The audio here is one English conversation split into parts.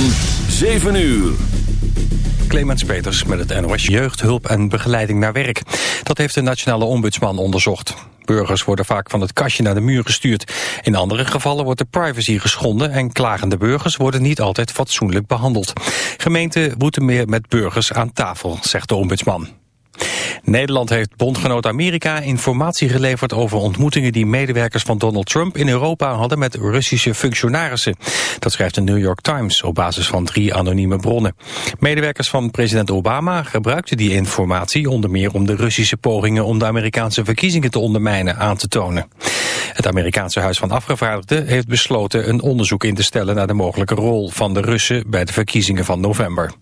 van 7 uur. Clemens Peters met het NOS Jeugdhulp en begeleiding naar werk. Dat heeft de Nationale Ombudsman onderzocht. Burgers worden vaak van het kastje naar de muur gestuurd. In andere gevallen wordt de privacy geschonden... en klagende burgers worden niet altijd fatsoenlijk behandeld. Gemeenten moeten meer met burgers aan tafel, zegt de ombudsman. Nederland heeft bondgenoot Amerika informatie geleverd over ontmoetingen die medewerkers van Donald Trump in Europa hadden met Russische functionarissen. Dat schrijft de New York Times op basis van drie anonieme bronnen. Medewerkers van president Obama gebruikten die informatie onder meer om de Russische pogingen om de Amerikaanse verkiezingen te ondermijnen aan te tonen. Het Amerikaanse Huis van Afgevaardigden heeft besloten een onderzoek in te stellen naar de mogelijke rol van de Russen bij de verkiezingen van november.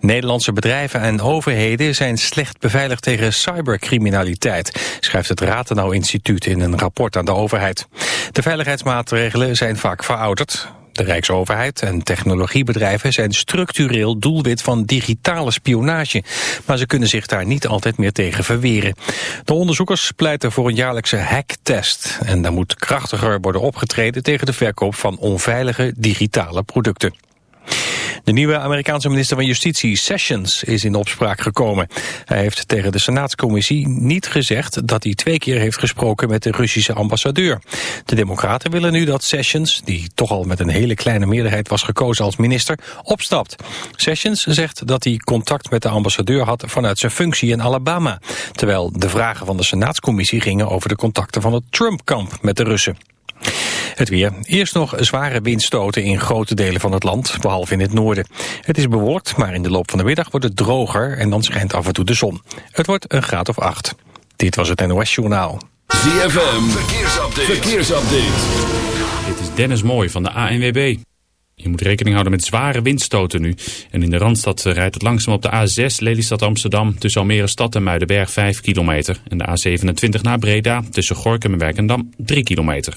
Nederlandse bedrijven en overheden zijn slecht beveiligd tegen cybercriminaliteit, schrijft het Ratenau Instituut in een rapport aan de overheid. De veiligheidsmaatregelen zijn vaak verouderd. De Rijksoverheid en technologiebedrijven zijn structureel doelwit van digitale spionage, maar ze kunnen zich daar niet altijd meer tegen verweren. De onderzoekers pleiten voor een jaarlijkse hacktest en daar moet krachtiger worden opgetreden tegen de verkoop van onveilige digitale producten. De nieuwe Amerikaanse minister van Justitie, Sessions, is in opspraak gekomen. Hij heeft tegen de Senaatscommissie niet gezegd dat hij twee keer heeft gesproken met de Russische ambassadeur. De democraten willen nu dat Sessions, die toch al met een hele kleine meerderheid was gekozen als minister, opstapt. Sessions zegt dat hij contact met de ambassadeur had vanuit zijn functie in Alabama. Terwijl de vragen van de Senaatscommissie gingen over de contacten van het Trump-kamp met de Russen. Het weer. Eerst nog zware windstoten in grote delen van het land, behalve in het noorden. Het is bewolkt, maar in de loop van de middag wordt het droger en dan schijnt af en toe de zon. Het wordt een graad of acht. Dit was het NOS Journaal. ZFM, verkeersupdate. verkeersupdate. Dit is Dennis Mooij van de ANWB. Je moet rekening houden met zware windstoten nu. En in de Randstad rijdt het langzaam op de A6 Lelystad Amsterdam tussen Almere Stad en Muidenberg 5 kilometer. En de A27 naar Breda tussen Gorkum en Werkendam 3 kilometer.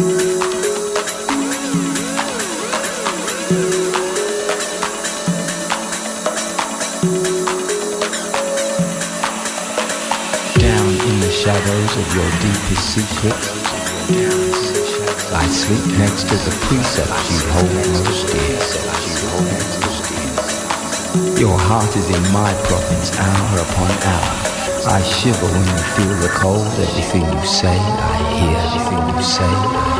Down in the shadows of your deepest secrets, I sleep next to the precepts you hold most dear. Your heart is in my province hour upon hour. I shiver when you feel the cold. Everything you say, I hear. Everything you say,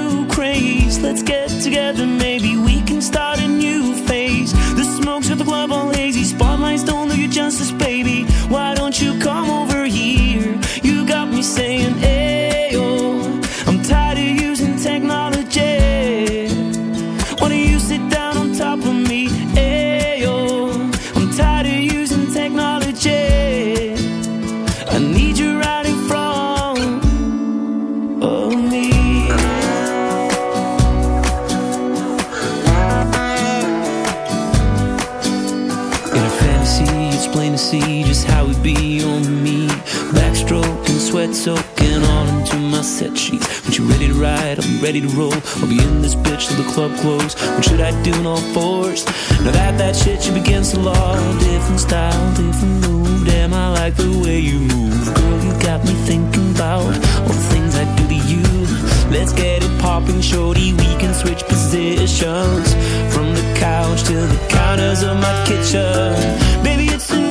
craze. Let's get together, maybe we can start a new phase. The smoke's at the club all hazy. Spotlights don't do you justice, baby. Sheets. When you ready to ride, be ready to roll. I'll be in this bitch till the club close. What should I do in all fours? Now that that shit you begins to law. Different style, different move. Damn, I like the way you move. Girl, you got me thinking about all the things I do to you. Let's get it popping, shorty. We can switch positions from the couch to the counters of my kitchen. Baby, it's a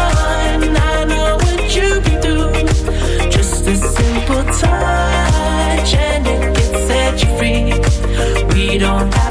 You free. We don't have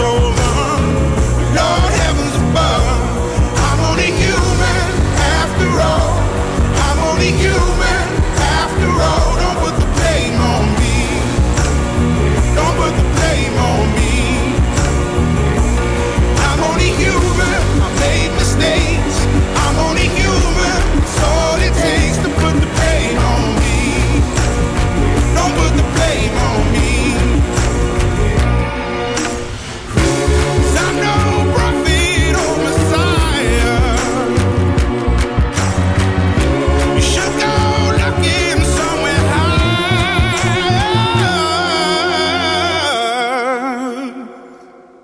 think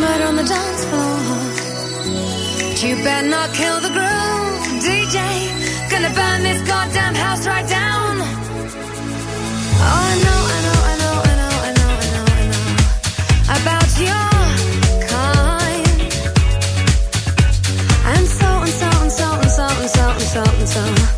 Murder on the dance floor. You better not kill the groove, DJ. Gonna burn this goddamn house right down. Oh, I know, I know, I know, I know, I know, I know, I know about your kind. And so and so and so and so and so and so and so.